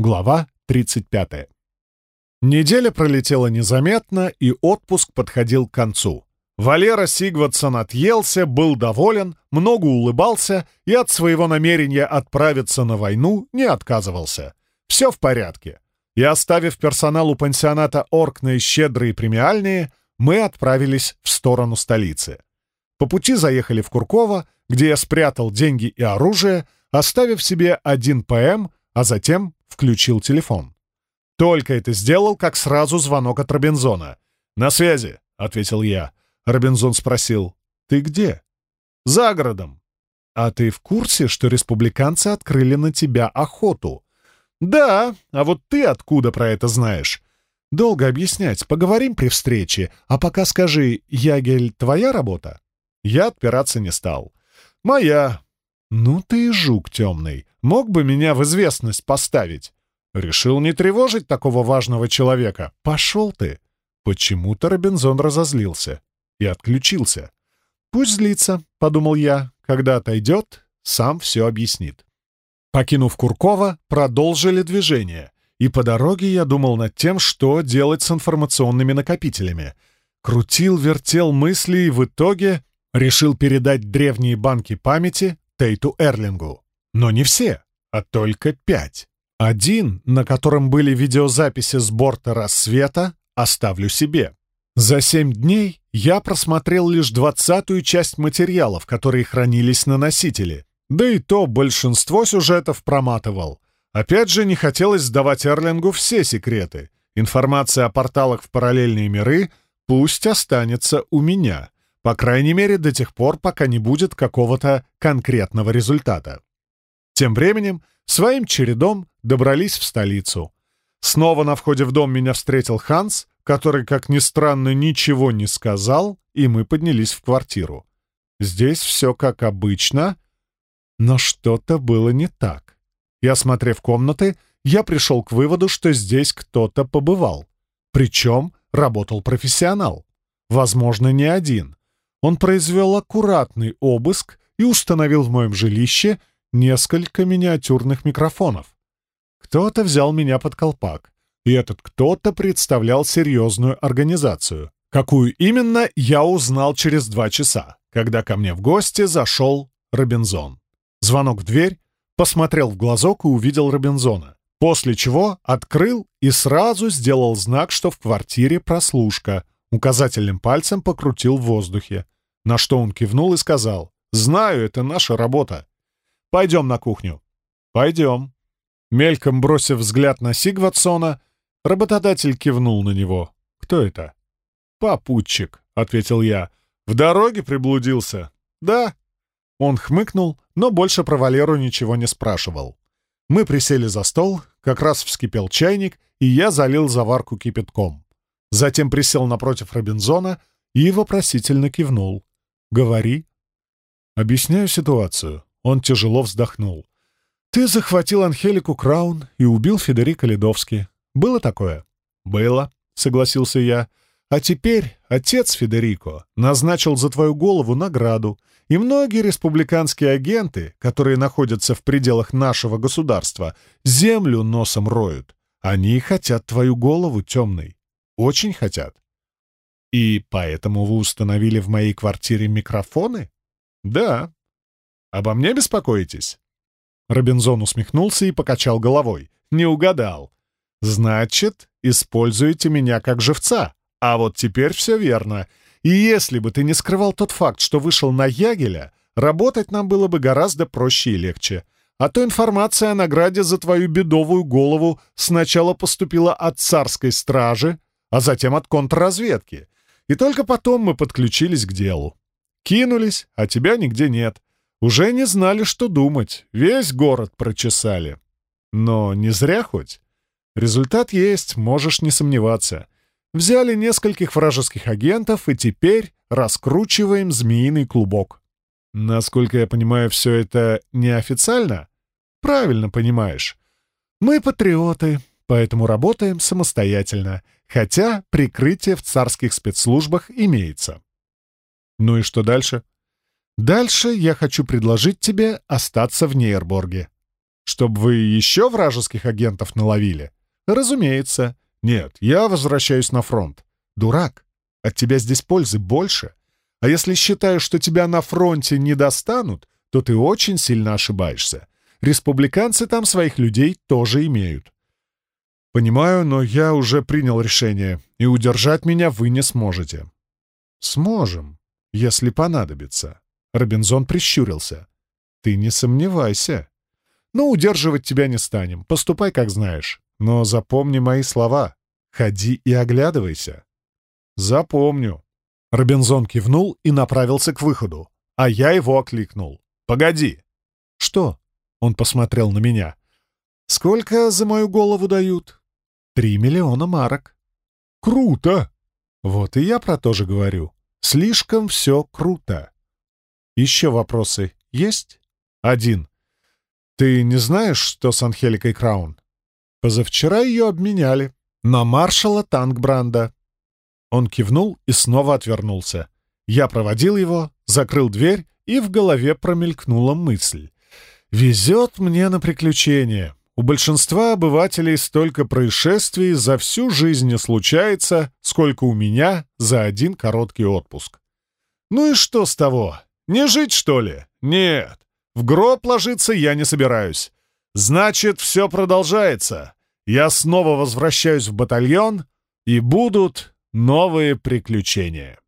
Глава 35. Неделя пролетела незаметно, и отпуск подходил к концу. Валера Сигвардсон отъелся, был доволен, много улыбался и от своего намерения отправиться на войну не отказывался. Все в порядке. И оставив персоналу пансионата Оркны щедрые премиальные, мы отправились в сторону столицы. По пути заехали в Курково, где я спрятал деньги и оружие, оставив себе один ПМ, а затем включил телефон. Только это сделал, как сразу звонок от Робинзона. «На связи», — ответил я. Робинзон спросил, «Ты где?» «За городом». «А ты в курсе, что республиканцы открыли на тебя охоту?» «Да, а вот ты откуда про это знаешь?» «Долго объяснять, поговорим при встрече, а пока скажи, Ягель, твоя работа?» Я отпираться не стал. «Моя». «Ну ты и жук темный. Мог бы меня в известность поставить?» «Решил не тревожить такого важного человека. Пошел ты!» Почему-то Робинзон разозлился и отключился. «Пусть злится», — подумал я. «Когда отойдет, сам все объяснит». Покинув Куркова, продолжили движение, и по дороге я думал над тем, что делать с информационными накопителями. Крутил, вертел мысли и в итоге решил передать древние банки памяти Тейту Эрлингу. Но не все, а только пять. Один, на котором были видеозаписи с борта рассвета, оставлю себе. За семь дней я просмотрел лишь двадцатую часть материалов, которые хранились на носителе. Да и то большинство сюжетов проматывал. Опять же, не хотелось сдавать Эрлингу все секреты. Информация о порталах в параллельные миры пусть останется у меня. По крайней мере, до тех пор, пока не будет какого-то конкретного результата. Тем временем, своим чередом добрались в столицу. Снова на входе в дом меня встретил Ханс, который, как ни странно, ничего не сказал, и мы поднялись в квартиру. Здесь все как обычно, но что-то было не так. И, осмотрев комнаты, я пришел к выводу, что здесь кто-то побывал. Причем работал профессионал. Возможно, не один. Он произвел аккуратный обыск и установил в моем жилище несколько миниатюрных микрофонов. Кто-то взял меня под колпак, и этот кто-то представлял серьезную организацию. Какую именно, я узнал через два часа, когда ко мне в гости зашел Робинзон. Звонок в дверь, посмотрел в глазок и увидел Робинзона, после чего открыл и сразу сделал знак, что в квартире прослушка, указательным пальцем покрутил в воздухе, на что он кивнул и сказал «Знаю, это наша работа. Пойдем на кухню». «Пойдем». Мельком бросив взгляд на Сигватсона, работодатель кивнул на него. «Кто это?» «Попутчик», — ответил я. «В дороге приблудился?» «Да». Он хмыкнул, но больше про Валеру ничего не спрашивал. Мы присели за стол, как раз вскипел чайник, и я залил заварку кипятком. Затем присел напротив Робинзона и вопросительно кивнул. «Говори». «Объясняю ситуацию». Он тяжело вздохнул. «Ты захватил Анхелику Краун и убил Федерико Ледовски. Было такое?» «Было», — согласился я. «А теперь отец Федерико назначил за твою голову награду, и многие республиканские агенты, которые находятся в пределах нашего государства, землю носом роют. Они хотят твою голову темной. Очень хотят. И поэтому вы установили в моей квартире микрофоны? Да. Обо мне беспокоитесь? Робинзон усмехнулся и покачал головой. Не угадал. Значит, используете меня как живца. А вот теперь все верно. И если бы ты не скрывал тот факт, что вышел на Ягеля, работать нам было бы гораздо проще и легче. А то информация о награде за твою бедовую голову сначала поступила от царской стражи, а затем от контрразведки. И только потом мы подключились к делу. Кинулись, а тебя нигде нет. Уже не знали, что думать. Весь город прочесали. Но не зря хоть. Результат есть, можешь не сомневаться. Взяли нескольких вражеских агентов и теперь раскручиваем змеиный клубок. Насколько я понимаю, все это неофициально? Правильно понимаешь. Мы патриоты, поэтому работаем самостоятельно хотя прикрытие в царских спецслужбах имеется. Ну и что дальше? Дальше я хочу предложить тебе остаться в Нейрборге. Чтобы вы еще вражеских агентов наловили? Разумеется. Нет, я возвращаюсь на фронт. Дурак, от тебя здесь пользы больше. А если считаешь, что тебя на фронте не достанут, то ты очень сильно ошибаешься. Республиканцы там своих людей тоже имеют. Понимаю, но я уже принял решение, и удержать меня вы не сможете. Сможем, если понадобится. Робинзон прищурился. Ты не сомневайся. Но удерживать тебя не станем. Поступай, как знаешь. Но запомни мои слова. Ходи и оглядывайся. Запомню. Робинзон кивнул и направился к выходу, а я его окликнул. «Погоди!» «Что?» — он посмотрел на меня. «Сколько за мою голову дают?» «Три миллиона марок». «Круто!» «Вот и я про то же говорю. Слишком все круто». «Еще вопросы есть?» «Один. Ты не знаешь, что с Анхеликой Краун?» «Позавчера ее обменяли. На маршала Танкбранда. Он кивнул и снова отвернулся. Я проводил его, закрыл дверь, и в голове промелькнула мысль. «Везет мне на приключения. У большинства обывателей столько происшествий за всю жизнь не случается, сколько у меня за один короткий отпуск. Ну и что с того? Не жить, что ли? Нет. В гроб ложиться я не собираюсь. Значит, все продолжается. Я снова возвращаюсь в батальон, и будут новые приключения.